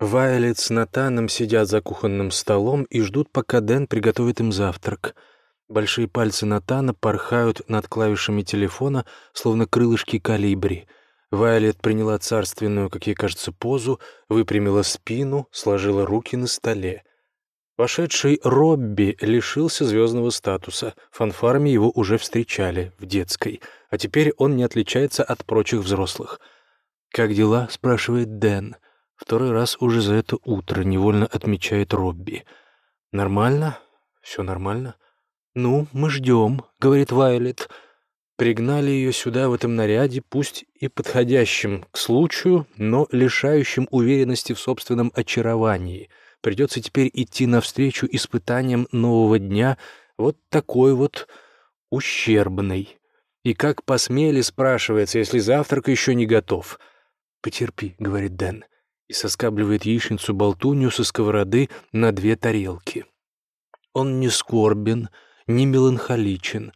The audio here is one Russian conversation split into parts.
Вайлет с Натаном сидят за кухонным столом и ждут, пока Дэн приготовит им завтрак. Большие пальцы Натана порхают над клавишами телефона, словно крылышки калибри. Вайлет приняла царственную, как ей кажется, позу, выпрямила спину, сложила руки на столе. Вошедший Робби лишился звездного статуса. Фанфарами его уже встречали в детской, а теперь он не отличается от прочих взрослых. «Как дела?» — спрашивает Дэн. Второй раз уже за это утро невольно отмечает Робби. «Нормально? Все нормально?» «Ну, мы ждем», — говорит Вайлет. Пригнали ее сюда в этом наряде, пусть и подходящим к случаю, но лишающим уверенности в собственном очаровании — Придется теперь идти навстречу испытаниям нового дня, вот такой вот ущербный. И как посмели, спрашивается, если завтрак еще не готов. «Потерпи», — говорит Дэн, соскабливает яичницу-болтунью со сковороды на две тарелки. Он не скорбен, не меланхоличен,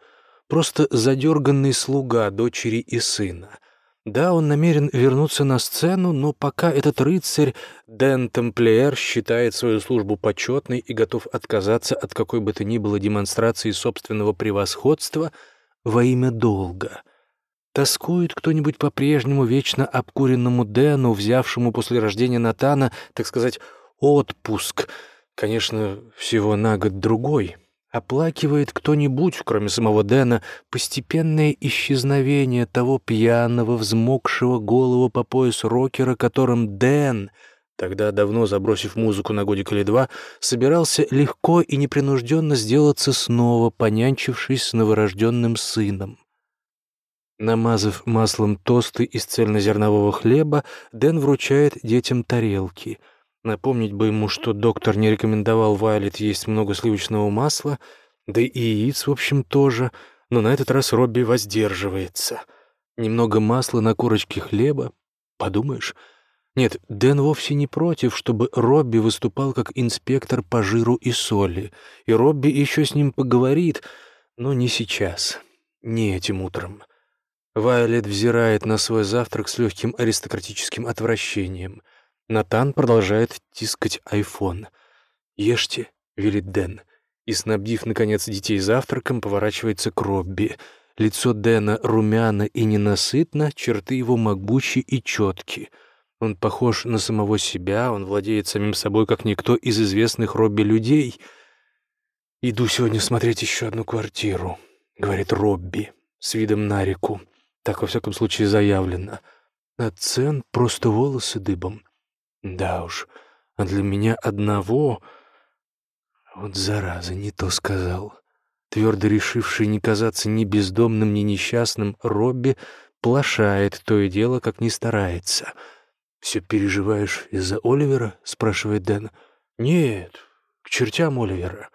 просто задерганный слуга дочери и сына — да, он намерен вернуться на сцену, но пока этот рыцарь Дэн Темплиер считает свою службу почетной и готов отказаться от какой бы то ни было демонстрации собственного превосходства во имя долга. Тоскует кто-нибудь по-прежнему вечно обкуренному Дэну, взявшему после рождения Натана, так сказать, отпуск, конечно, всего на год другой — Оплакивает кто-нибудь, кроме самого Дэна, постепенное исчезновение того пьяного, взмокшего голову по пояс рокера, которым Дэн, тогда давно забросив музыку на годик или два, собирался легко и непринужденно сделаться снова, понянчившись с новорожденным сыном. Намазав маслом тосты из цельнозернового хлеба, Дэн вручает детям тарелки — Напомнить бы ему, что доктор не рекомендовал Вайлет есть много сливочного масла, да и яиц, в общем, тоже, но на этот раз Робби воздерживается. Немного масла на корочке хлеба, подумаешь. Нет, Дэн вовсе не против, чтобы Робби выступал как инспектор по жиру и соли, и Робби еще с ним поговорит, но не сейчас, не этим утром. Вайлет взирает на свой завтрак с легким аристократическим отвращением — Натан продолжает тискать айфон. «Ешьте», — велит Дэн. И, снабдив, наконец, детей завтраком, поворачивается к Робби. Лицо Дэна румяно и ненасытно, черты его могучи и четки. Он похож на самого себя, он владеет самим собой, как никто из известных Робби людей. «Иду сегодня смотреть еще одну квартиру», — говорит Робби, с видом на реку. Так, во всяком случае, заявлено. А цен просто волосы дыбом. Да уж, а для меня одного... Вот зараза, не то сказал. Твердо решивший не казаться ни бездомным, ни несчастным, Робби плашает то и дело, как не старается. «Все переживаешь из-за Оливера?» — спрашивает Дэн. «Нет, к чертям Оливера.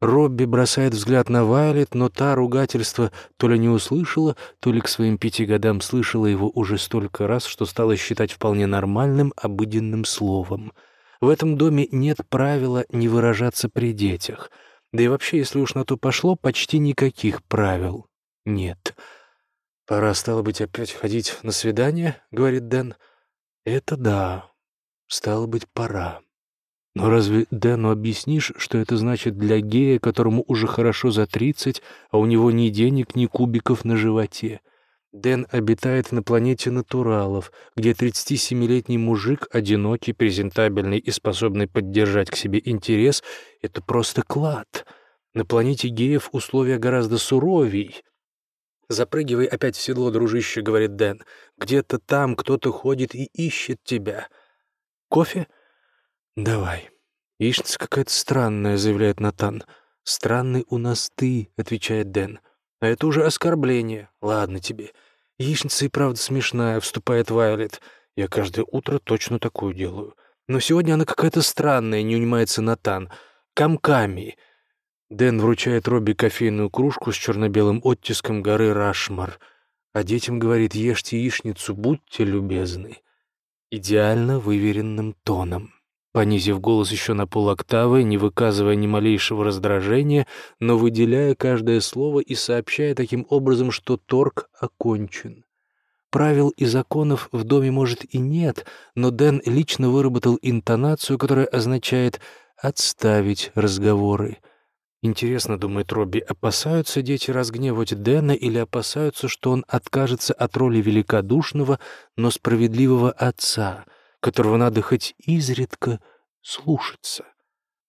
Робби бросает взгляд на Вайлет, но та ругательство то ли не услышала, то ли к своим пяти годам слышала его уже столько раз, что стала считать вполне нормальным, обыденным словом. В этом доме нет правила не выражаться при детях. Да и вообще, если уж на то пошло, почти никаких правил нет. «Пора, стало быть, опять ходить на свидание?» — говорит Дэн. «Это да. Стало быть, пора». Но разве Дэну объяснишь, что это значит для гея, которому уже хорошо за тридцать, а у него ни денег, ни кубиков на животе? Дэн обитает на планете натуралов, где 37-летний мужик, одинокий, презентабельный и способный поддержать к себе интерес — это просто клад. На планете геев условия гораздо суровей. «Запрыгивай опять в седло, дружище», — говорит Дэн. «Где-то там кто-то ходит и ищет тебя». «Кофе?» «Давай. Яичница какая-то странная», — заявляет Натан. «Странный у нас ты», — отвечает Дэн. «А это уже оскорбление. Ладно тебе. Яичница и правда смешная», — вступает Вайлет. «Я каждое утро точно такую делаю. Но сегодня она какая-то странная», — не унимается Натан. «Комками». Дэн вручает Робби кофейную кружку с черно-белым оттиском горы Рашмар. А детям говорит «Ешьте яичницу, будьте любезны». Идеально выверенным тоном понизив голос еще на полоктавы, не выказывая ни малейшего раздражения, но выделяя каждое слово и сообщая таким образом, что торг окончен. Правил и законов в доме, может, и нет, но Дэн лично выработал интонацию, которая означает «отставить разговоры». Интересно, думает Робби, опасаются дети разгневать Дэна или опасаются, что он откажется от роли великодушного, но справедливого отца, которого надо хоть изредка слушаться?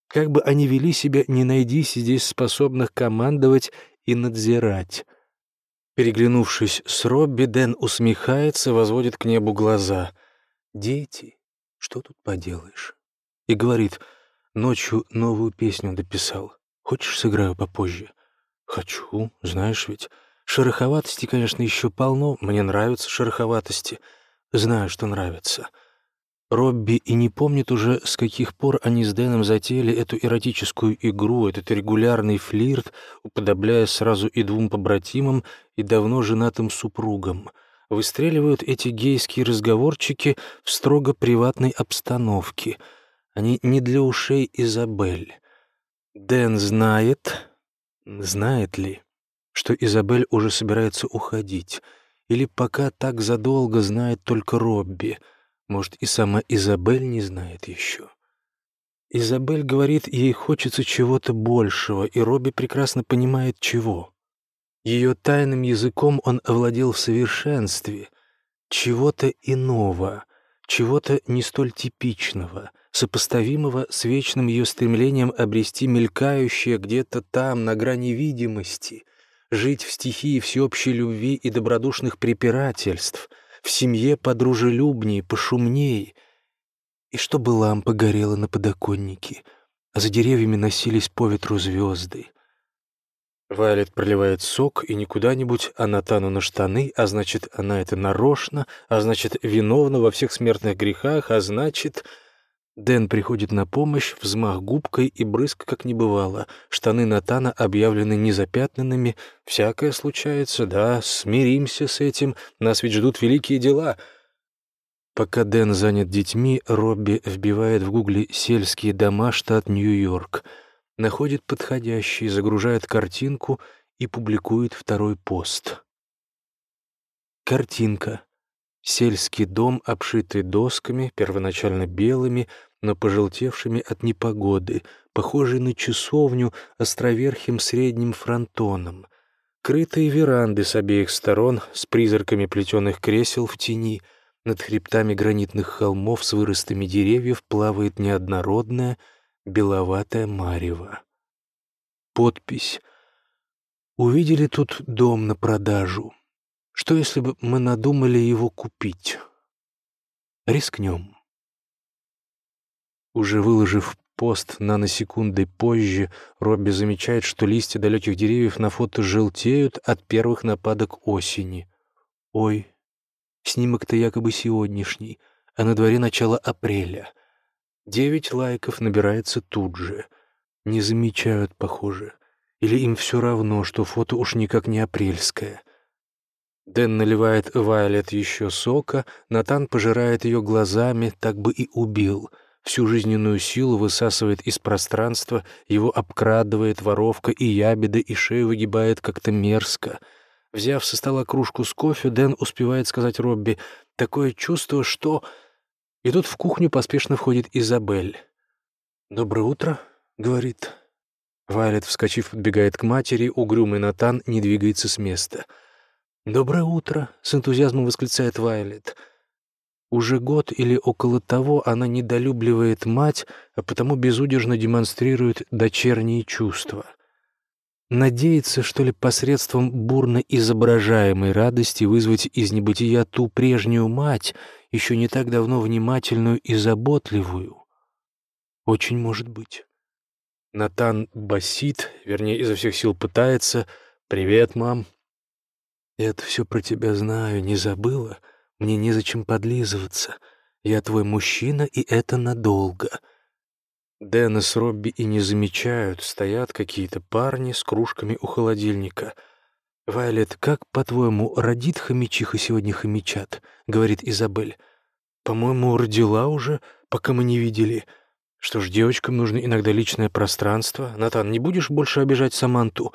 Как бы они вели себя, не найдись здесь способных командовать и надзирать. Переглянувшись с Робби, Дэн усмехается, возводит к небу глаза. «Дети, что тут поделаешь?» И говорит, «Ночью новую песню дописал. Хочешь, сыграю попозже?» «Хочу, знаешь ведь. Шероховатости, конечно, еще полно. Мне нравятся шероховатости. Знаю, что нравятся». Робби и не помнит уже, с каких пор они с Дэном затеяли эту эротическую игру, этот регулярный флирт, уподобляя сразу и двум побратимам, и давно женатым супругам. Выстреливают эти гейские разговорчики в строго приватной обстановке. Они не для ушей Изабель. Дэн знает, знает ли, что Изабель уже собирается уходить, или пока так задолго знает только Робби — может, и сама Изабель не знает еще. Изабель говорит, ей хочется чего-то большего, и Робби прекрасно понимает, чего. Ее тайным языком он овладел в совершенстве, чего-то иного, чего-то не столь типичного, сопоставимого с вечным ее стремлением обрести мелькающее где-то там, на грани видимости, жить в стихии всеобщей любви и добродушных препирательств — в семье подружелюбнее, пошумней, и чтобы лампа горела на подоконнике, а за деревьями носились по ветру звезды. Вайлет проливает сок, и не куда-нибудь, а Натану на штаны, а значит, она это нарочно, а значит, виновна во всех смертных грехах, а значит... Дэн приходит на помощь, взмах губкой и брызг, как не бывало. Штаны Натана объявлены незапятнанными. Всякое случается, да, смиримся с этим. Нас ведь ждут великие дела. Пока Дэн занят детьми, Робби вбивает в гугле «сельские дома, штат Нью-Йорк». Находит подходящий, загружает картинку и публикует второй пост. Картинка. Сельский дом, обшитый досками, первоначально белыми, но пожелтевшими от непогоды, похожий на часовню островерхим средним фронтоном. Крытые веранды с обеих сторон, с призраками плетеных кресел в тени, над хребтами гранитных холмов с выростами деревьев плавает неоднородная беловатая марево. Подпись. «Увидели тут дом на продажу. Что, если бы мы надумали его купить? Рискнем». Уже выложив пост наносекунды позже, Робби замечает, что листья далеких деревьев на фото желтеют от первых нападок осени. Ой, снимок-то якобы сегодняшний, а на дворе начало апреля. Девять лайков набирается тут же. Не замечают, похоже. Или им все равно, что фото уж никак не апрельское. Дэн наливает Вайлет еще сока, Натан пожирает ее глазами, так бы и убил — всю жизненную силу высасывает из пространства, его обкрадывает воровка и ябеда, и шею выгибает как-то мерзко. Взяв со стола кружку с кофе, Дэн успевает сказать Робби «такое чувство, что...» И тут в кухню поспешно входит Изабель. «Доброе утро», — говорит. Вайлет, вскочив, подбегает к матери, угрюмый Натан не двигается с места. «Доброе утро», — с энтузиазмом восклицает Вайлет. Уже год или около того она недолюбливает мать, а потому безудержно демонстрирует дочерние чувства. Надеется, что ли, посредством бурно изображаемой радости вызвать из небытия ту прежнюю мать, еще не так давно внимательную и заботливую. Очень может быть. Натан басит, вернее, изо всех сил пытается. «Привет, мам». «Это все про тебя знаю, не забыла?» Мне незачем подлизываться. Я твой мужчина, и это надолго». Дэна с Робби и не замечают, стоят какие-то парни с кружками у холодильника. «Вайлет, как, по-твоему, родит хомячиха сегодня хомячат?» — говорит Изабель. «По-моему, родила уже, пока мы не видели. Что ж, девочкам нужно иногда личное пространство. Натан, не будешь больше обижать Саманту?»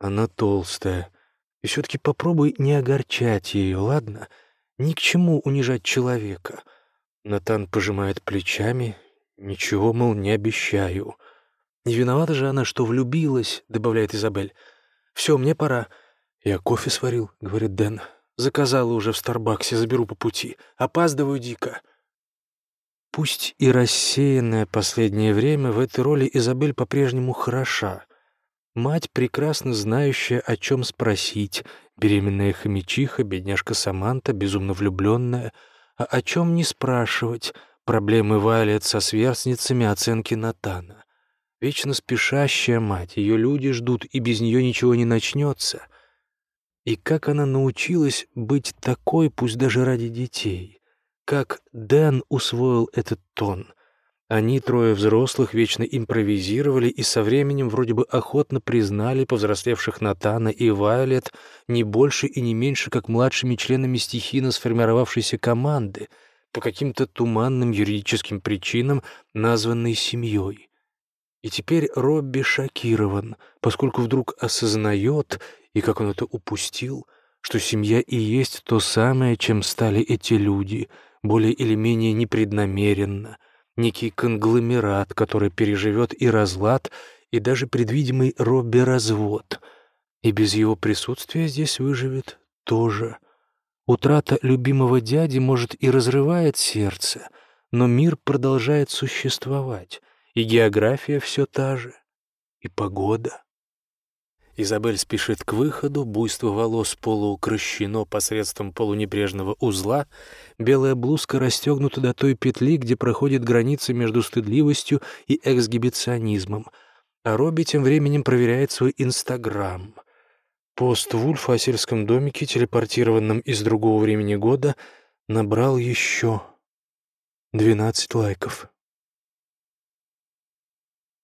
Она толстая. И все-таки попробуй не огорчать ее, ладно?» Ни к чему унижать человека. Натан пожимает плечами. Ничего, мол, не обещаю. Не виновата же она, что влюбилась, добавляет Изабель. Все, мне пора. Я кофе сварил, говорит Дэн. Заказала уже в Старбаксе, заберу по пути. Опаздываю дико. Пусть и рассеянная последнее время, в этой роли Изабель по-прежнему хороша. Мать, прекрасно знающая, о чем спросить, беременная хомячиха, бедняжка Саманта, безумно влюбленная, а о чем не спрашивать, проблемы Вайлет со сверстницами, оценки Натана. Вечно спешащая мать, ее люди ждут, и без нее ничего не начнется. И как она научилась быть такой, пусть даже ради детей? Как Дэн усвоил этот тон? Они, трое взрослых, вечно импровизировали и со временем вроде бы охотно признали повзрослевших Натана и Вайолет не больше и не меньше, как младшими членами стихийно сформировавшейся команды, по каким-то туманным юридическим причинам, названной семьей. И теперь Робби шокирован, поскольку вдруг осознает, и как он это упустил, что семья и есть то самое, чем стали эти люди — более или менее непреднамеренно, некий конгломерат, который переживет и разлад, и даже предвидимый Робби-развод. И без его присутствия здесь выживет тоже. Утрата любимого дяди, может, и разрывает сердце, но мир продолжает существовать, и география все та же, и погода. Изабель спешит к выходу, буйство волос полуукращено посредством полунебрежного узла, белая блузка расстегнута до той петли, где проходит граница между стыдливостью и эксгибиционизмом, а Робби тем временем проверяет свой Инстаграм. Пост Вульфа о сельском домике, телепортированном из другого времени года, набрал еще 12 лайков.